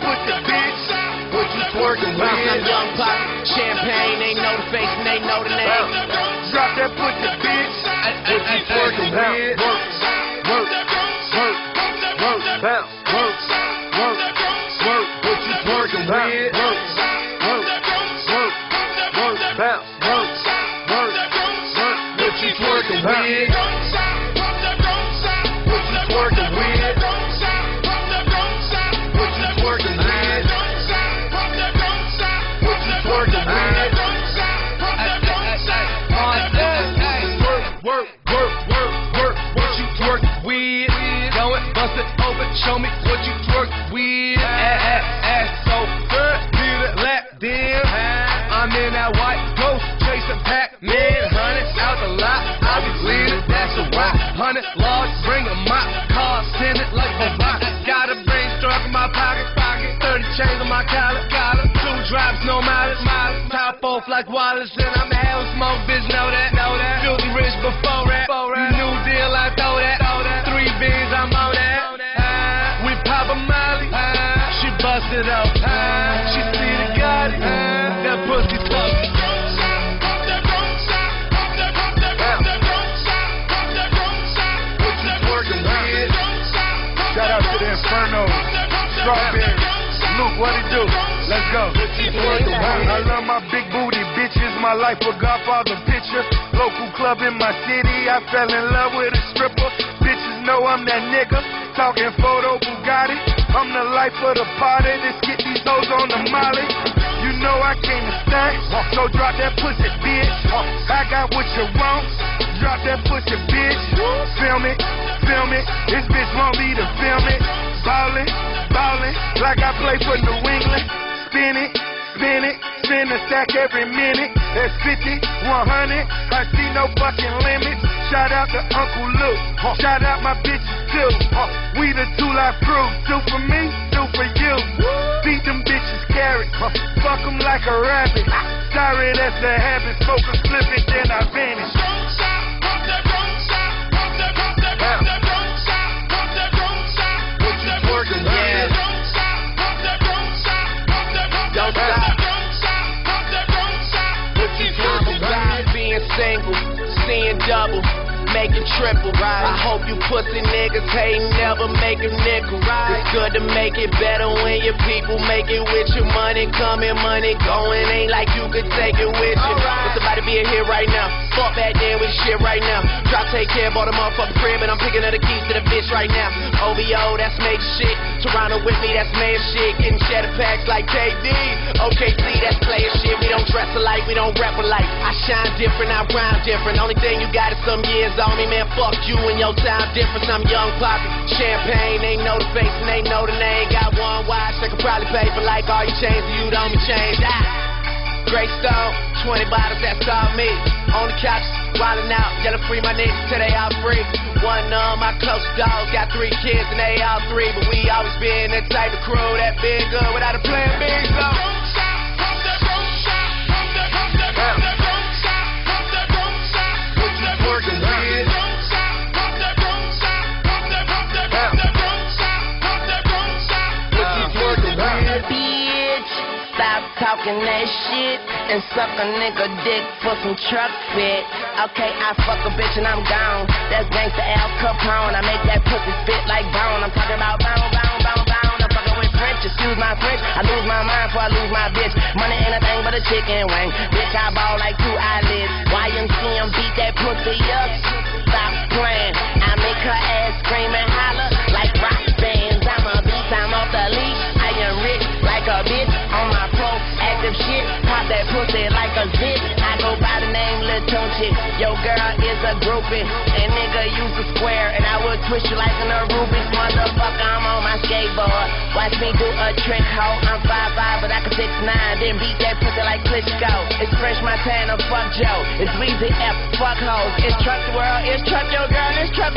pussy, bitch. What you twerking with? I'm young pop, champagne, they know the face and they know the name. Drop that pussy, bitch. What you twerking with? Work, work, work, work, bounce, work, work, work. What you twerking with? Show me what you twerk with. Ass, ass, so good. Need a lap dance. I'm in that white ghost chasing Pac-Man. Hundred out the lot. I be leading. That's a rock. Hundred large. Bring a mop. Car send it like a rock. Got a brain struck in my pocket. Pocket. Thirty chains on my collar. Collar. Two drops, no mileage. Mileage. Top off like Wallace and I'm hell smoke. Bitch, know that. Know that. Filthy rich before that. You new it. Ah, She see the. That pussy? Shout out to the Inferno, Strawberry, Luke, what it do? Let's go. I love my big booty, bitches. My life a Godfather picture. Local club in my city, I fell in love with a stripper. Bitches know I'm that nigga. Talking photo Bugatti. I'm the life of the party. Let's get these hoes on the molly. You know I came to stand, so drop that pussy, bitch. I got what you want. Drop that pussy, bitch. Film it, film it. This bitch want me to film it. Ballin', ballin', like I play for New England. Spin it, spin it, spin the stack every minute. That's 50, 100. I see no fucking limits. Shout out to Uncle Luke. Shout out my bitches too. We the two life crew. Do for me, do for you. Beat them bitches carrot. Fuck them like a rabbit. Sorry, that's the habit. Smoke a slip it, then I vanish. Seeing double, making triple. Right. I hope you pussy niggas hate never make a nickel. It's good to make it better when your people make it with your money coming, money going. Ain't like you could take it with you. It's about to be a hit right now. Fuck back then with shit right now. Take care, bought a motherfucking crib, and I'm picking up the keys to the bitch right now. OVO, that's major shit. Toronto with me, that's man shit. Getting shadow packs like KD. OKC, that's player shit. We don't dress alike, we don't rap alike. I shine different, I rhyme different. Only thing you got is some years on me, man. Fuck you and your time difference. I'm young poppy. Champagne, they know the face and they know the name. Got one watch that could probably pay for like all your chains, you don't be changed. Ah. Ah. Greystone, 20 bottles, that's all me. On the couch, wildin' out, yelling free my niggas till they all free. One of my close dogs got three kids and they all three, but we always been that type of crew that been good without a plan B. talking that shit and suck a nigga dick for some truck fit. Okay, I fuck a bitch and I'm gone. That's gangsta Al Capone. I make that pussy spit like bone. I'm talking about bone, bone, bone, bone. I'm fucking with French, excuse my French. I lose my mind before I lose my bitch. Money ain't a thing but a chicken wing. Bitch, I ball like two eyelids. YMCM beat that pussy up. Stop playing. I make her Yo, girl is a groupie. And nigga use a square. And I will twist you like an Rubik's. Motherfucker, I'm on my skateboard. Watch me do a trick, ho. I'm 5'5, but I can 6'9. Then beat that pussy like Klitschko. It's French Montana, fuck Joe. It's Weezy F, fuck hoes. It's Truck the World, it's Truck Your Girl, it's truck